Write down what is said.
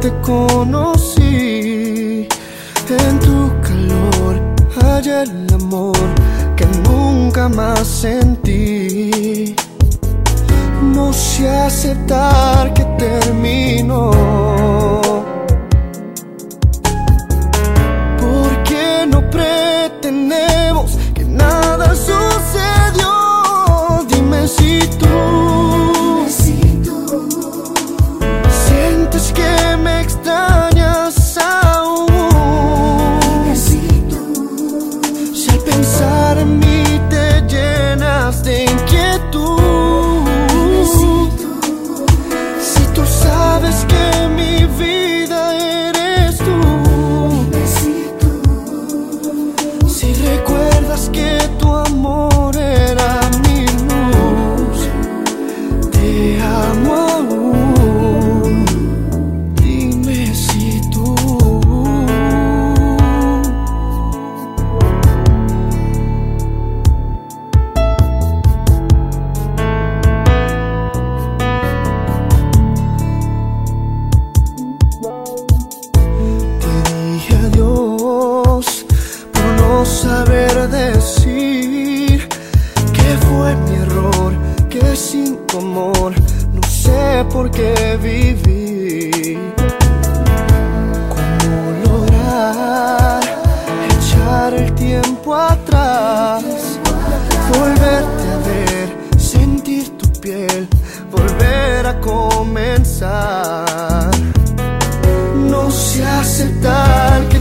te conocí, en tu calor hallé el amor que nunca más sentí. No sé aceptar que terminó. Recuerdas que tu sin tu amor no sé por qué viví. ¿Cómo lograr echar el tiempo atrás? Volverte a ver, sentir tu piel, volver a comenzar. No sé aceptar que